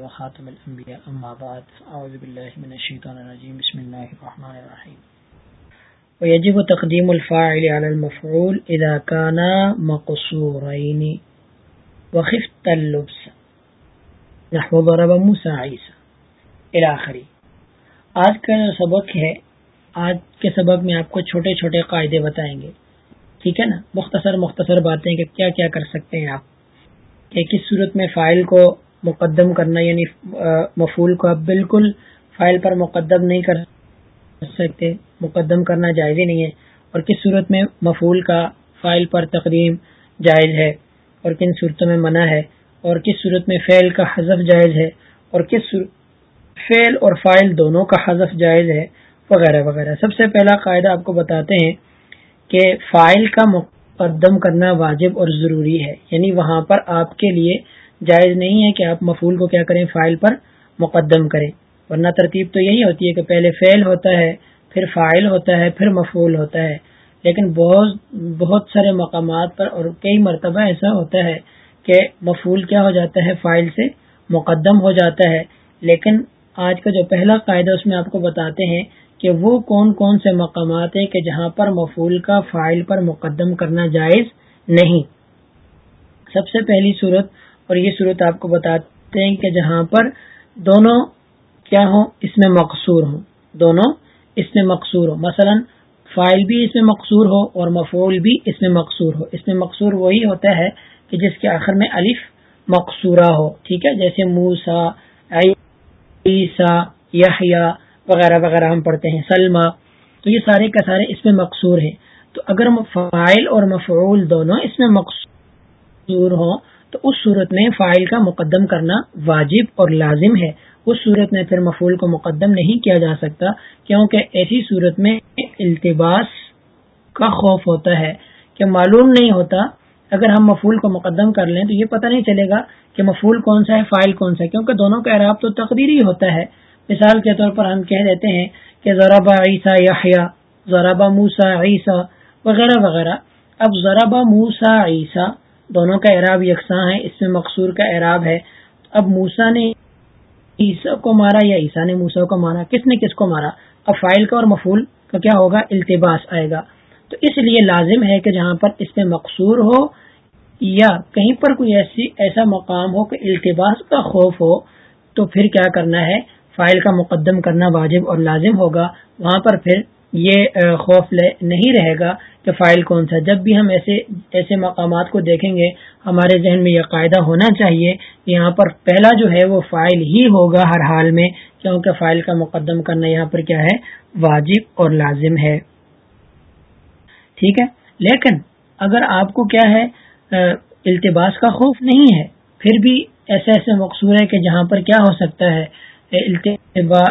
وخاتم الانبیاء، اما بعد، اعوذ باللہ من الشیطان الرجیم، بسم اللہ الرحمن الرحیم. ويجب تقدیم الفاعل على المفعول، اذا كان مقصورين وخفت اللبس. نحو ضرب موسى عیسى الاخری آج کا جو سبق ہے، آج کے سبق میں آپ کو چھوٹے چھوٹے قاعدے بتائیں گے. ٹھیک ہے نا؟ مختصر مختصر باتیں کہ کیا کیا کر سکتے ہیں آپ. کہ کس صورت میں فائل کو مقدم کرنا یعنی مفول کو آپ بالکل فائل پر مقدم نہیں کر سکتے، مقدم کرنا جائز ہی نہیں ہے۔ اور کس صورت میں مفول کا فائل پر تقدیم جائز ہے؟ اور کن صورتوں میں منع ہے؟ اور کس صورت میں فعل کا حذف جائز ہے؟ اور کس فعل اور فائل دونوں کا حذف جائز ہے؟ وغیرہ وغیرہ۔ سب سے پہلا قاعدہ آپ کو بتاتے ہیں کہ فائل کا مقدم کرنا واجب اور ضروری ہے یعنی وہاں پر آپ کے لیے جائز نہیں ہے کہ آپ مفول کو کیا کریں فائل پر مقدم کریں۔ ورنہ ترتیب تو یہی ہوتی ہے کہ پہلے فعل ہوتا ہے، پھر فائل ہوتا ہے، پھر مفول ہوتا ہے۔ لیکن بہت بہت سارے مقامات پر اور کئی مرتبہ ایسا ہوتا ہے کہ مفول کیا ہو جاتا ہے، فائل سے مقدم ہو جاتا ہے۔ لیکن آج کا جو پہلا قاعدہ اس میں آپ کو بتاتے ہیں کہ وہ کون کون سے مقامات ہیں کہ جہاں پر مفول کا فائل پر مقدم کرنا جائز نہیں۔ سب سے پہلی صورت اور یہ صورت آپ کو بتاتے ہیں کہ جہاں پر دونوں کیا ہوں؟ اس میں مقصور ہوں۔ دونوں اس میں مقصور ہو مثلا، فائل بھی اس میں مقصور ہو اور مفول بھی اس میں مقصور ہو۔ اس میں مقصور وہی ہوتا ہے کہ جس کے آخر میں الف مقصورہ ہو، ٹھیک ہے؟ جیسے موسا عیسا یحیا وغیرہ وغیرہ ہم پڑھتے ہیں سلما تو یہ سارے کا سارے اس میں مقصور ہیں۔ تو اگر فائل اور مفعول دونوں اس میں مقصور ہوں تو اس صورت میں فائل کا مقدم کرنا واجب اور لازم ہے۔ اس صورت میں پھر مفول کو مقدم نہیں کیا جا سکتا، کیونکہ ایسی صورت میں التباس کا خوف ہوتا ہے کہ معلوم نہیں ہوتا۔ اگر ہم مفول کو مقدم کر لیں تو یہ پتہ نہیں چلے گا کہ مفول کون سا ہے، فائل کون سا ہے، کیونکہ دونوں کا اعراب تو تقدیری ہوتا ہے۔ مثال کے طور پر ہم کہہ دیتے ہیں کہ ذرابا عیسیٰ یحییٰ ذرابا موسا عیسیٰ وغیرہ وغیرہ۔ اب ذرابا موسا عیسیٰ دونوں کا اعراب یکساں ہے، اس میں مقصور کا اعراب ہے۔ اب موسا نے عیسیٰ کو مارا یا عیسیٰ نے موسا کو مارا؟ کس نے کس کو مارا؟ اب فائل کا اور مفول کا کیا ہوگا؟ التباس آئے گا۔ تو اس لیے لازم ہے کہ جہاں پر اس میں مقصور ہو یا کہیں پر کوئی ایسی، ایسا مقام ہو کہ التباس کا خوف ہو، تو پھر کیا کرنا ہے؟ فائل کا مقدم کرنا واجب اور لازم ہوگا۔ وہاں پر پھر یہ خوف نہیں رہے گا کہ فائل کون سا۔ جب بھی ہم ایسے ایسے مقامات کو دیکھیں گے، ہمارے ذہن میں یہ قاعدہ ہونا چاہیے کہ یہاں پر پہلا جو ہے وہ فائل ہی ہوگا ہر حال میں، کیونکہ فائل کا مقدم کرنا یہاں پر کیا ہے؟ واجب اور لازم ہے۔ ٹھیک ہے؟ لیکن اگر آپ کو کیا ہے التباس کا خوف نہیں ہے، پھر بھی ایسے ایسے مقصور ہے کہ جہاں پر کیا ہو سکتا ہے، التبا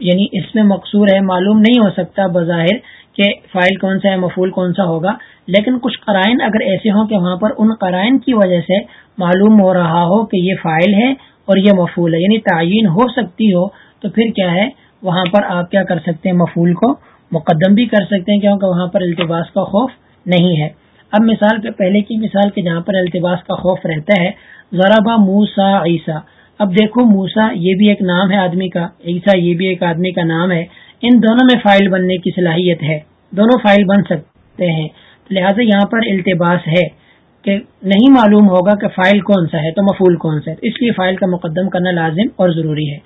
یعنی اس میں مقصور ہے، معلوم نہیں ہو سکتا بظاہر کہ فائل کون سا ہے مفول کون سا ہوگا۔ لیکن کچھ قرائن اگر ایسے ہوں کہ وہاں پر ان قرائن کی وجہ سے معلوم ہو رہا ہو کہ یہ فائل ہے اور یہ مفول ہے یعنی تعین ہو سکتی ہو، تو پھر کیا ہے؟ وہاں پر آپ کیا کر سکتے ہیں؟ مفول کو مقدم بھی کر سکتے ہیں، کیونکہ وہاں پر التباس کا خوف نہیں ہے۔ اب مثال کے پہلے کی مثال کے جہاں پر التباس کا خوف رہتا ہے ذرا با موسا عیسیٰ۔ اب دیکھو موسا یہ بھی ایک نام ہے آدمی کا، عیسیٰ، یہ بھی ایک آدمی کا نام ہے۔ ان دونوں میں فائل بننے کی صلاحیت ہے۔ دونوں فائل بن سکتے ہیں۔ لہٰذا یہاں پر التباس ہے کہ نہیں معلوم ہوگا کہ فائل کون سا ہے تو مفول کون سا ہے۔ اس لیے فائل کا مقدم کرنا لازم اور ضروری ہے۔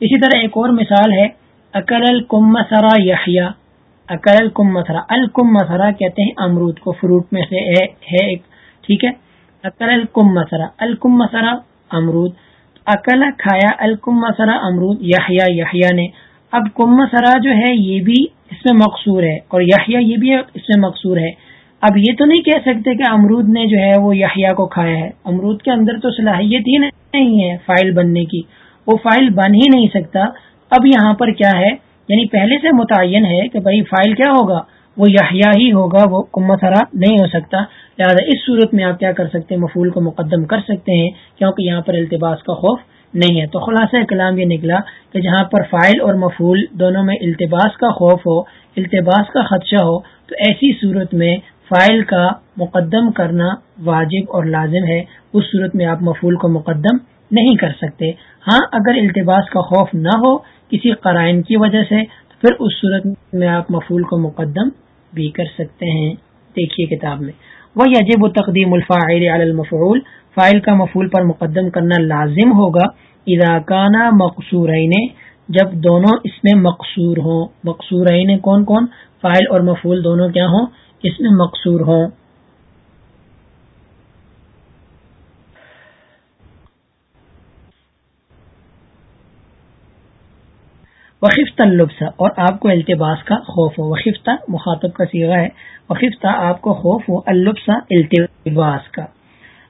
اسی طرح ایک اور مثال ہے، اکل الکم مسرا یحیا اکل الکم مسرا الکم مسرا کہتے ہیں امرود کو، فروٹ میں سے ہے ایک، ٹھیک ہے؟ اکل الکم مسرا الکم مسرا امرود۔ اکل کھایا الکم مسرا امرود یحیا یحیا نے۔ اب کم سرا جو ہے، یہ بھی اس میں مقصور ہے، اور یحیا یہ بھی اس میں مقصور ہے۔ اب یہ تو نہیں کہہ سکتے کہ امرود نے جو ہے، وہ یحیا کو کھایا ہے۔ امرود کے اندر تو صلاحیت ہی نہیں ہے فائل بننے کی۔ وہ فائل بن ہی نہیں سکتا۔ اب یہاں پر کیا ہے؟ یعنی پہلے سے متعین ہے کہ بھائی، فائل کیا ہوگا؟ وہ یحیا ہی ہوگا، وہ کم نہیں ہو سکتا۔ لہٰذا اس صورت میں آپ کیا کر سکتے ہیں؟ مفول کو مقدم کر سکتے ہیں، کیونکہ یہاں پر التباس کا خوف نہیں ہے۔ تو خلاصہ کلام یہ نکلا کہ جہاں پر فائل اور مفول دونوں میں التباس کا خوف ہو، التباس کا خدشہ ہو، تو ایسی صورت میں فائل کا مقدم کرنا واجب اور لازم ہے۔ اس صورت میں آپ مفول کو مقدم نہیں کر سکتے۔ ہاں اگر التباس کا خوف نہ ہو کسی قرائن کی وجہ سے پھر اس صورت میں آپ مفول کو مقدم بھی کر سکتے ہیں۔ دیکھیے کتاب میں۔ وہ یجب و تقدیم الفاعل علی المفعول۔ فائل کا مفول پر مقدم کرنا لازم ہوگا۔ اراکانہ مقصور جب دونوں اس میں مقصور ہوں۔ مقصور کون کون؟ فائل اور مفول دونوں کیا ہوں؟ اس میں مقصور ہوں۔ وقفتہ لبسا اور آپ کو التباس کا خوف ہو۔ وقفتہ مخاطب کا سیغہ ہے۔ وقفتہ آپ کو خوف ہو البسا التباس کا۔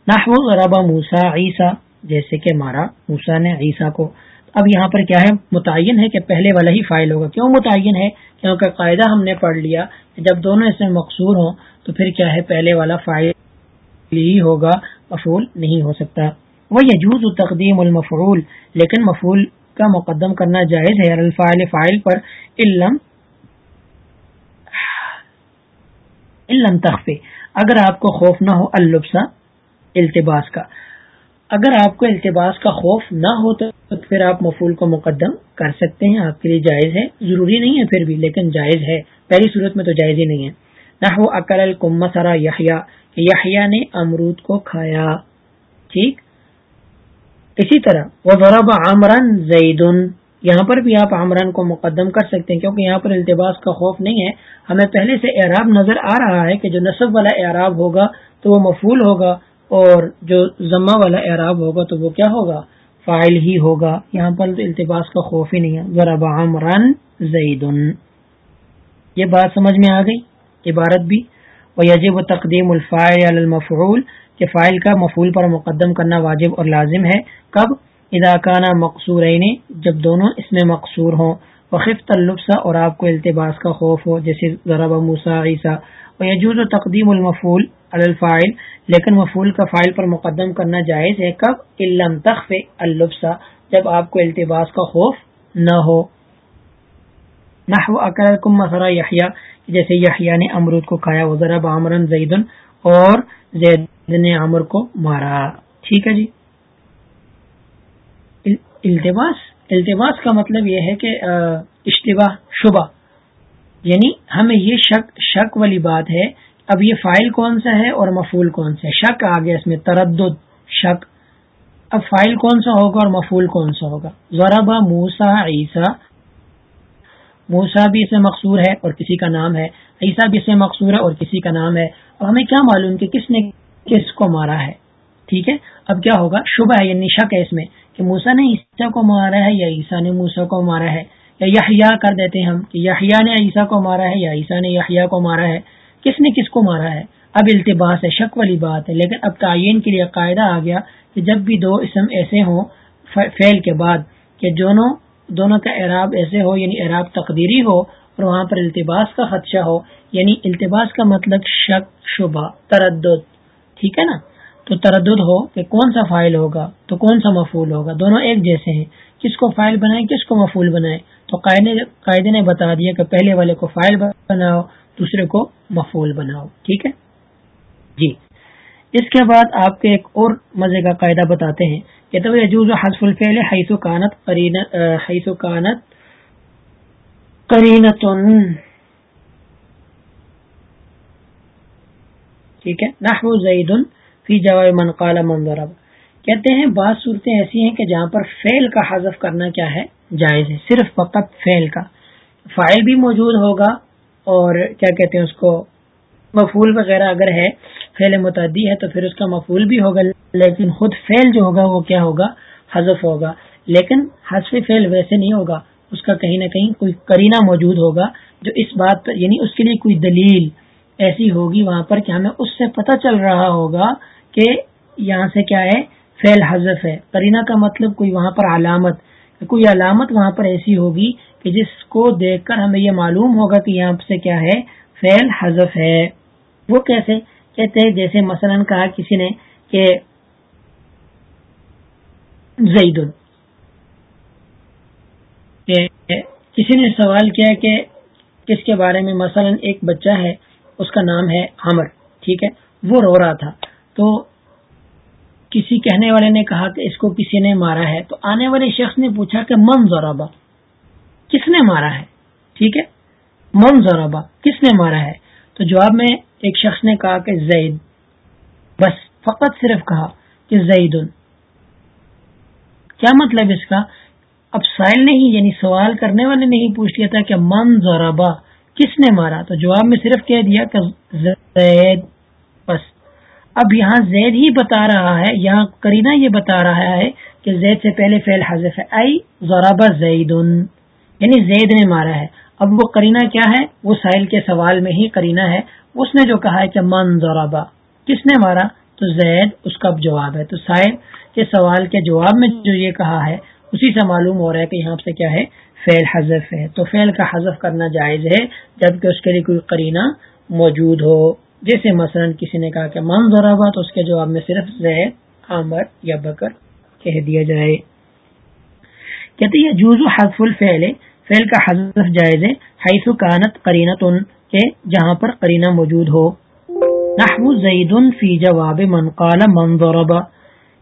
نحو ربا موسا عیسیٰ، جیسے کہ مارا موسا نے عیسیٰ کو۔ اب یہاں پر کیا ہے؟ متعین ہے کہ پہلے والا ہی فائل ہوگا۔ کیوں متعین ہے؟ کیونکہ قاعدہ ہم نے پڑھ لیا کہ جب دونوں اس میں مقصور ہوں تو پھر کیا ہے؟ پہلے والا فائل ہی ہوگا مفول نہیں ہو سکتا۔ وہ یجوز تقدیم المفعول، لیکن مفول کا مقدم کرنا جائز ہے۔ الفائل فائل پر علم علم تخفے اگر آپ کو خوف نہ ہو البسا التباس کا۔ اگر آپ کو التباس کا خوف نہ ہو تو پھر آپ مفول کو مقدم کر سکتے ہیں۔ آپ کے لیے جائز ہے۔ ضروری نہیں ہے پھر بھی، لیکن جائز ہے۔ پہلی صورت میں تو جائز ہی نہیں ہے۔ نہ ہو اکل الکم سرا یحیا نے امرود کو کھایا۔ ٹھیک؟ اسی طرح وہ ضرب عمران زید یہاں پر بھی آپ عمران کو مقدم کر سکتے ہیں، کیونکہ یہاں پر التباس کا خوف نہیں ہے۔ ہمیں پہلے سے اعراب نظر آ رہا ہے کہ جو نصب والا اعراب ہوگا تو وہ مفول ہوگا، اور جو ضمہ والا اعراب ہوگا تو وہ کیا ہوگا؟ فائل ہی ہوگا۔ یہاں پر التباس کا خوف ہی نہیں ہے۔ ذرا عمران زید یہ بات سمجھ میں آ گئی؟ عبارت بھی۔ وہ یجب تقدیم الفائل المفعول۔ کہ فائل کا مفول پر مقدم کرنا واجب اور لازم ہے۔ کب؟ اداکانہ مقصور جب دونوں اس میں مقصور ہوں۔ وقف تلفسا اور آپ کو التباس کا خوف ہو، جیسے ذرا موسا عیسیٰ۔ و یجوز و تقدیم المفول الفائل لیکن مفول کا فائل پر مقدم کرنا جائز ہے۔ کب؟ علم تخف الفسا جب آپ کو التباس کا خوف نہ ہو۔ نحو اکرکم مسرا یحییٰ جیسے یحییٰ نے امرود کو کھایا وہ ذرا بامرن زیدن اور زید نے عمر کو مارا۔ ٹھیک ہے جی؟ التباس التباس کا مطلب یہ ہے کہ اشتباہ، شبہ۔ یعنی ہمیں یہ شک شک والی بات ہے، اب یہ فائل کون سا ہے اور مفول کون سا ہے؟ شک آ گیا اس میں، تردد، شک۔ اب فائل کون سا ہوگا اور مفول کون سا ہوگا؟ ذرا موسا عیسیٰ موسا بھی اسے مقصور ہے اور کسی کا نام ہے، عیسیٰ بھی اسے مقصور ہے اور کسی کا نام ہے۔ اور ہمیں کیا معلوم کہ کس نے کس کو مارا ہے؟ ٹھیک ہے؟ اب کیا ہوگا؟ شبہ ہے یعنی شک ہے اس میں کہ موسا نے عیسیٰ کو مارا ہے یا عیسیٰ نے موسا کو مارا ہے۔ یا یحییٰ کر دیتے ہم کہ یحییٰ نے عیسیٰ کو مارا ہے یا عیسیٰ نے یحییٰ کو مارا ہے۔ کس نے کس کو مارا ہے؟ اب التباس ہے، شک والی بات ہے۔ لیکن اب تعین کے لیے قاعدہ آ گیا کہ جب بھی دو اسم ایسے ہوں فیل کے بعد کہ دونوں دونوں کا اعراب ایسے ہو یعنی اعراب تقدیری ہو اور وہاں پر التباس کا خدشہ ہو یعنی التباس کا مطلب شک، شبہ، تردد، ٹھیک ہے نا؟ تو تردد ہو کہ کون سا فائل ہوگا، تو کون سا مفول ہوگا؟ دونوں ایک جیسے ہیں۔ کس کو فائل بنائے کس کو مفول بنائے تو قاعدے نے بتا دیا کہ پہلے والے کو فائل بناؤ، دوسرے کو مفول بناؤ، ٹھیک ہے؟ جی۔ اس کے بعد آپ کے ایک اور مزے کا قاعدہ بتاتے ہیں کہ تو یجوز حسف الفعل حیث کانت حیث کانت کرینتن ٹھیک ہے؟ نحو زید فی جواب من قال من ضرب. کہتے ہیں بعض صورتیں ایسی ہیں کہ جہاں پر فیل کا حذف کرنا کیا ہے؟ جائز ہے، صرف فقط فیل کا. فائل بھی موجود ہوگا اور کیا کہتے ہیں اس کو؟ مفول وغیرہ اگر ہے فیل متعدی ہے تو پھر اس کا مفول بھی ہوگا، لیکن خود فیل جو ہوگا وہ کیا ہوگا؟ حذف ہوگا۔ لیکن حذف فیل ویسے نہیں ہوگا، اس کا کہیں نہ کہیں کوئی کرینہ موجود ہوگا جو اس بات پر یعنی اس کے لیے کوئی دلیل ایسی ہوگی وہاں پر کہ ہمیں اس سے پتہ چل رہا ہوگا کہ یہاں سے کیا ہے؟ فیل حذف ہے۔ کرینہ کا مطلب کوئی وہاں پر علامت، کوئی علامت وہاں پر ایسی ہوگی کہ جس کو دیکھ کر ہمیں یہ معلوم ہوگا کہ یہاں سے کیا ہے؟ فیل حذف ہے۔ وہ کیسے؟ کہتے ہیں، جیسے مثلا کہا کسی نے کہ زید کسی نے سوال کیا کہ کس کے بارے میں مثلا ایک بچہ ہے، اس کا نام ہے عمر ٹھیک ہے؟ وہ رو رہا تھا۔ تو کسی کہنے والے نے کہا کہ اس کو کسی نے مارا ہے۔ تو آنے والے شخص نے پوچھا کہ من ضربا، کس نے مارا ہے؟ ٹھیک ہے؟ من ضربا، کس نے مارا ہے؟ تو جواب میں ایک شخص نے کہا کہ زید، بس فقط صرف کہا کہ زید کیا مطلب اس کا؟ اب سائل نہیں یعنی سوال کرنے والے نے ہی پوچھ لیا تھا کہ من ضربا، کس نے مارا؟ تو جواب میں صرف کہہ دیا کہ زید۔ بس۔ اب یہاں زید ہی بتا رہا ہے، یہاں کرینا یہ بتا رہا ہے کہ زید سے پہلے فیل حضف ہے۔ آئی ضربا زید یعنی زید نے مارا ہے۔ اب وہ کرینا کیا ہے؟ وہ سائل کے سوال میں ہی کرینا ہے۔ اس نے جو کہا ہے کہ من ضربا، کس نے مارا؟ تو زید، اس کا جواب ہے۔ تو سائل کے سوال کے جواب میں جو یہ کہا ہے، اسی سے معلوم ہو رہا ہے کہ یہاں سے کیا ہے؟ فیل حذف ہے۔ تو فیل کا حذف کرنا جائز ہے، جبکہ اس کے لیے کوئی کرینہ موجود ہو۔ جیسے مثلا کسی نے کہا کہ من ضربا، تو اس کے جواب میں صرف زید، عامر یا بکر کہہ دیا جائے۔ کہتے ہیں جوز حذف الفعل فعل کا حذف جائز ہے حیث کانت کرینت ان کے جہاں پر کرینہ موجود ہو۔ نحو زید فی جواب من قال من ضربا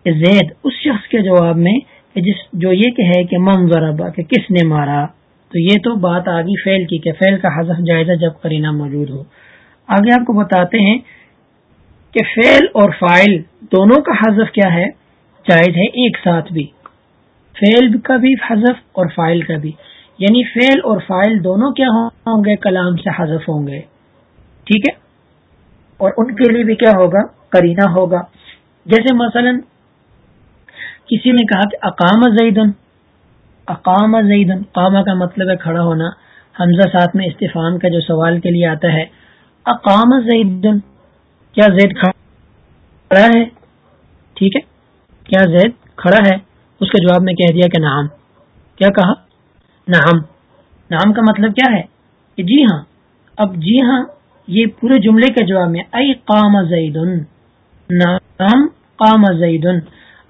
زید اس شخص کے جواب میں جس جو یہ کہے کہ من ضربا کہ کس نے مارا۔ تو یہ تو بات آگی فیل کی کہ فیل کا حذف جائزہ جب کرینہ موجود ہو۔ آگے آپ کو بتاتے ہیں کہ فیل اور فائل دونوں کا حذف کیا ہے؟ جائز ہے ایک ساتھ بھی۔ فیل کا بھی حذف اور فائل کا بھی۔ یعنی فیل اور فائل دونوں کیا ہوں گے؟ کلام سے حذف ہوں گے۔ ٹھیک ہے؟ اور ان کے لیے بھی کیا ہوگا؟ کرینہ ہوگا۔ جیسے مثلا کسی نے کہا کہ اقام زیدن۔ اقام زیدن، قامہ کا مطلب ہے کھڑا ہونا۔ حمزہ ساتھ میں استفام کا جو سوال کے لیے آتا ہے، اقام زیدن، کیا زید کھڑا ہے؟ ٹھیک ہے؟ کیا زید کھڑا ہے؟ اس کے جواب میں کہہ دیا کہ نام کیا کہا؟ نام نام کا مطلب کیا ہے؟ کہ جی ہاں. اب جی ہاں یہ پورے جملے کے جواب میں ائی قام زیدن. نام قام زیدن.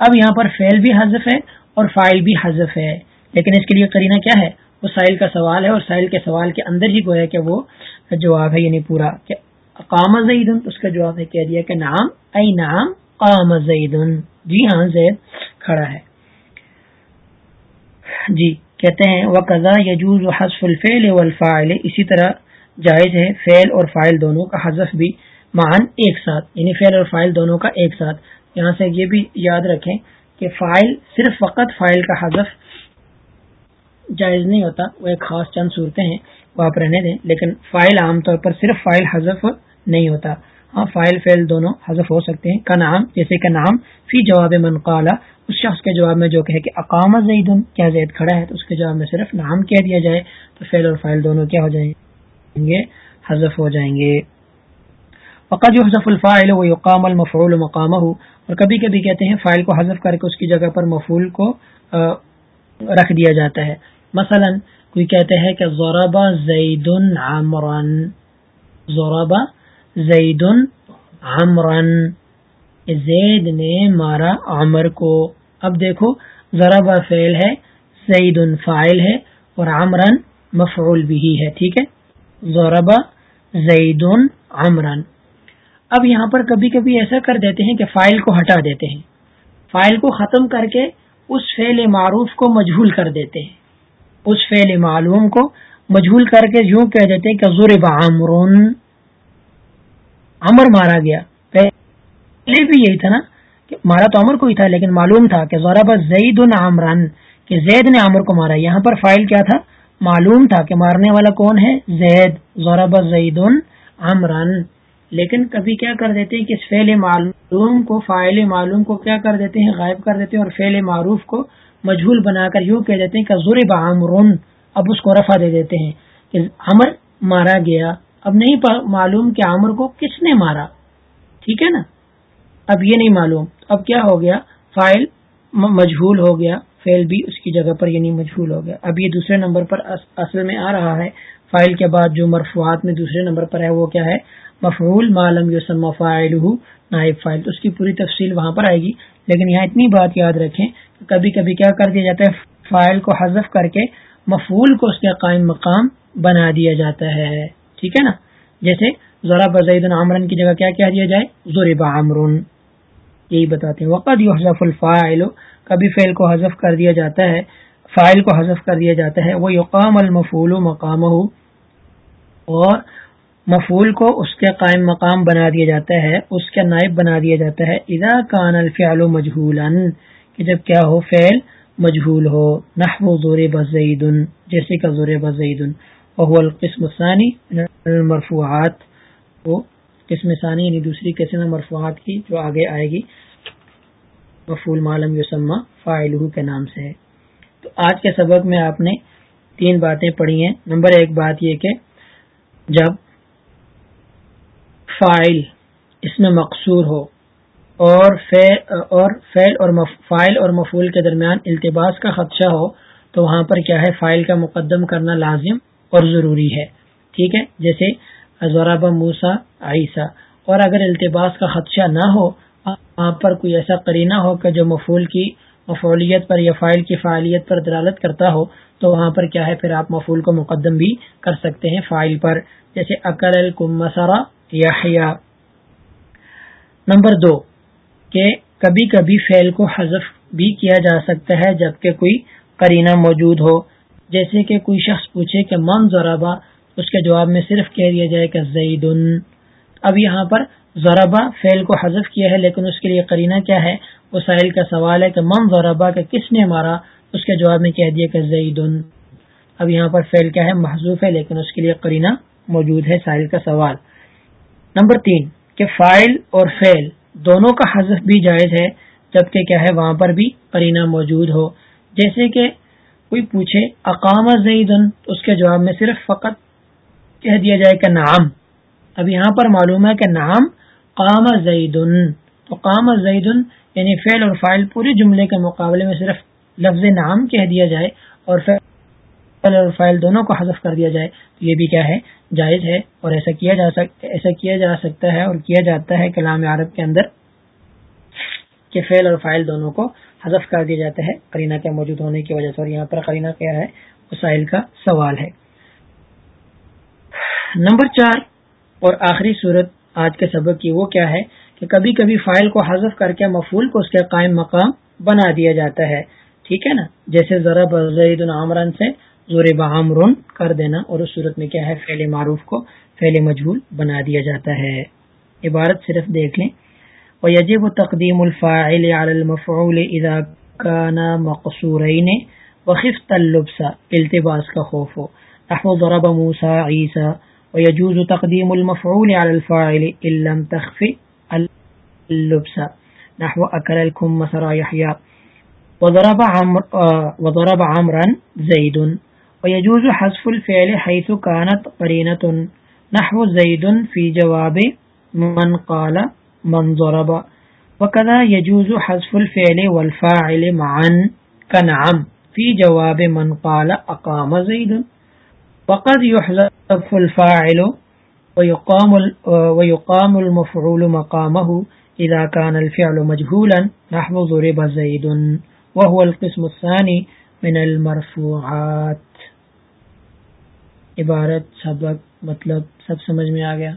اب یہاں پر فیل بھی حذف ہے اور فائل بھی حذف ہے. لیکن اس کے لیے کرینہ کیا ہے؟ وہ سائل کا سوال ہے اور سائل کے سوال کے اندر ہی گویا کہ وہ جواب ہے یعنی پورا کہ قام زید اس کا جواب ہے، کہہ دیا کہ نام اے نام قام زید جی ہاں زید کھڑا ہے. جی. کہتے ہیں وہ قزا یجوز حذف الفیل والفاعل۔ اسی طرح جائز ہے فیل اور فائل دونوں کا حذف بھی مان ایک ساتھ یعنی فیل اور فائل دونوں کا ایک ساتھ۔ یہاں سے یہ بھی یاد رکھیں کہ فائل صرف فقط فائل کا حذف جائز نہیں ہوتا، وہ ایک خاص چند صورتیں ہیں، وہ آپ رہنے دیں۔ لیکن فائل عام طور پر صرف فائل حذف نہیں ہوتا۔ ہاں فائل فیل دونوں حذف ہو سکتے ہیں۔ کا نام جیسے کا نام فی جواب من قالا اس شخص کے جواب میں جو کہے کہ اقام زید کیا زید کھڑا ہے؟ تو اس کے جواب میں صرف نام کہہ دیا جائے تو فیل اور فائل دونوں کیا ہو جائیں گے؟ حذف ہو جائیں گے۔ وقد يحذف الفاعل ويقام المفعول مقامه۔ اور کبھی کبھی کہتے ہیں فائل کو حذف کر کے اس کی جگہ پر مفعول کو رکھ دیا جاتا ہے۔ مثلا کوئی کہتے ہیں کہ زورابا زید عمران زورابا زید عمران زید نے مارا عمر کو۔ اب دیکھو ذرابا فعل ہے زید فائل ہے اور عمران مفعول بھی ہے، ٹھیک ہے؟ زورابا زید عمران اب یہاں پر کبھی کبھی ایسا کر دیتے ہیں کہ فائل کو ہٹا دیتے ہیں۔ فائل کو ختم کر کے اس فعل معروف کو مجھول کر دیتے ہیں۔ اس فعل معلوم کو مجھول کر کے یوں کہہ دیتے ہیں کہ ضرب عمرون امر مارا گیا۔ پہلے بھی یہی تھا نا؟ مارا تو امر کو ہی تھا لیکن معلوم تھا کہ ضرب زید عمران، کہ زید نے عمر کو مارا۔ یہاں پر فائل کیا تھا؟ معلوم تھا کہ مارنے والا کون ہے؟ زید، ضرب زید عمران۔ لیکن کبھی کیا کر دیتے ہیں کہ اس فعل معلوم کو، فائل معلوم کو کیا کر دیتے ہیں؟ غائب کر دیتے ہیں اور فعل معروف کو مجھول بنا کر یوں کہہ دیتے ہیں کہ ضرب عمرون اب اس کو رفع دے دیتے ہیں کہ عمر مارا گیا۔ اب نہیں معلوم کہ عمر کو کس نے مارا۔ ٹھیک ہے نا؟ اب یہ نہیں معلوم۔ اب کیا ہو گیا؟ فائل مجھول ہو گیا۔ فیل بھی اس کی جگہ پر یعنی مجھول ہو گیا۔ اب یہ دوسرے نمبر پر اصل میں آ رہا ہے۔ فائل کے بعد جو مرفوعات میں دوسرے نمبر پر ہے وہ کیا ہے؟ مفعول معلوم یوسم فائل نائب فائل۔ تو اس کی پوری تفصیل وہاں پر آئے گی۔ لیکن یہاں اتنی بات یاد رکھیں کہ کبھی کبھی کیا کر دیا جاتا ہے؟ فائل کو حذف کر کے مفعول کو اس کے قائم مقام بنا دیا جاتا ہے۔ ٹھیک ہے نا؟ جیسے ذرا بزید عامرن کی جگہ کیا کہہ دیا جائے؟ ضرب عامرن یہی بتاتے ہیں۔ وقت یو حضف الفاعل، کبھی فعل کو حذف کر دیا جاتا ہے فائل کو حذف کر دیا جاتا ہے۔ وہ یقام المفول مقام اور مفول کو اس کے قائم مقام بنا دیا جاتا ہے، اس کا نائب بنا دیا جاتا ہے۔ اذا کان الفعل مجہولا کہ جب کیا ہو، فعل مجہول ہو۔ نحو زور بزید جیسے کا زور بزید وہ القسم ثانی المرفوعات، وہ قسم ثانی یعنی دوسری قسم مرفوعات کی جو آگے آئے گی۔ مفول معلوم یوسما فائلہ کے نام سے ہے۔ تو آج کے سبق میں آپ نے تین باتیں پڑھی ہیں۔ نمبر ایک بات یہ کہ جب فائل اس میں مقصور ہو اور اور فیل اور فائل اور مفول کے درمیان التباس کا خدشہ ہو، تو وہاں پر کیا ہے؟ فائل کا مقدم کرنا لازم اور ضروری ہے۔ ٹھیک ہے؟ جیسے ضراب موسا عیسیٰ۔ اور اگر التباس کا خدشہ نہ ہو، وہاں پر کوئی ایسا قرینہ ہو کہ جو مفول کی مفولیت پر یا فائل کی فعالیت پر دلالت کرتا ہو، تو وہاں پر کیا ہے؟ پھر آپ مفول کو مقدم بھی کر سکتے ہیں فائل پر۔ جیسے اکل الکمسرا یا نمبر دو، کہ کبھی کبھی فعل کو حذف بھی کیا جا سکتا ہے جبکہ کوئی کرینہ موجود ہو۔ جیسے کہ کوئی شخص پوچھے کہ من ذرابا اس کے جواب میں صرف کہہ دیا جائے کہ زید اب یہاں پر ذرابا فعل کو حذف کیا ہے، لیکن اس کے لیے کرینہ کیا ہے؟ وہ ساحل کا سوال ہے کہ من ذرابا کہ کس نے مارا؟ اس کے جواب میں کہہ دیا کہ زید اب یہاں پر فعل کیا ہے؟ محضوف ہے، لیکن اس کے لیے کرینہ موجود ہے، ساحل کا سوال۔ نمبر تین، کہ فائل اور فیل دونوں کا حذف بھی جائز ہے، جبکہ کیا ہے؟ وہاں پر بھی کرینہ موجود ہو۔ جیسے کہ کوئی پوچھے، اقام زید اس کے جواب میں صرف فقط کہہ دیا جائے کہ نام اب یہاں پر معلوم ہے کہ نام قام زید تو قام زید یعنی فعل اور فائل پورے جملے کے مقابلے میں صرف لفظ نام کہہ دیا جائے اور اور فائل دونوں کو حذف کر دیا جائے۔ تو یہ بھی کیا ہے؟ جائز ہے اور ایسا کیا جا سکتا ایسا کیا جا سکتا ہے اور کیا جاتا ہے کلام عرب کے اندر کہ فیل اور فائل دونوں کو حذف کر دیا جاتا ہے۔ کرینہ کے موجود ہونے کی وجہ سے اور یہاں پر کرینہ کیا ہے؟ وسائل کا سوال ہے۔ نمبر چار اور آخری صورت آج کے سبق کی وہ کیا ہے کہ کبھی کبھی فائل کو حذف کر کے مفول کو اس کے قائم مقام بنا دیا جاتا ہے۔ ٹھیک ہے نا؟ جیسے ذرا بزید العمران سے زور بہامرون کر دینا اور اس صورت میں کیا ہے؟ فعل معروف کو فعل مجھول بنا دیا جاتا ہے۔ عبارت صرف دیکھ لیں۔ وہ یجب و تقدیم الفاعل على المفعول اذا كان مقصورين وخفت اللبس، التباس کا خوف ہو۔ نحو ضرب موسى عيسى ويجوز تقديم المفعول على الفاعل ان لم تخف اللبس. نحو اكل الكم مسرى يحيى. وضرب عمر وضرب عمرا زيد. ويجوز حذف الفعل حيث كانت قرينة. نحو زيد في جواب من قال من ضرب. وكذا يجوز حذف الفعل والفاعل معا كنعم. في جواب من قال أقام زيد. وقد يحذف يصف الفاعل ويقام, ويقام المفعول مقامه إذا كان الفعل مجهولا نحو ضرب زيد وهو القسم الثاني من المرفوعات. عبارت سبق مطلب سب سمجھ میں آ گیا؟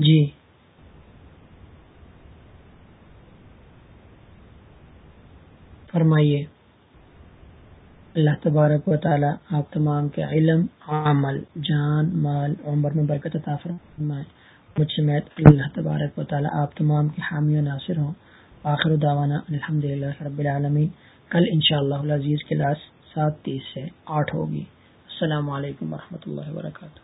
جی۔ فرمائیے۔ اللہ تبارک و تعالی آپ تمام کے علم، عمل، جان، مال، عمر میں برکت عطا فرمائے۔ مجھ سمیت اللہ تبارک و تعالی آپ تمام کے حامی و ناصر ہوں۔ آخر دعوانا الحمد للہ رب العالمین۔ کل انشاءاللہ العزیز اللہ عزیز کلاس سات تیس سے آٹھ ہوگی۔ السلام علیکم ورحمۃ اللہ وبرکاتہ۔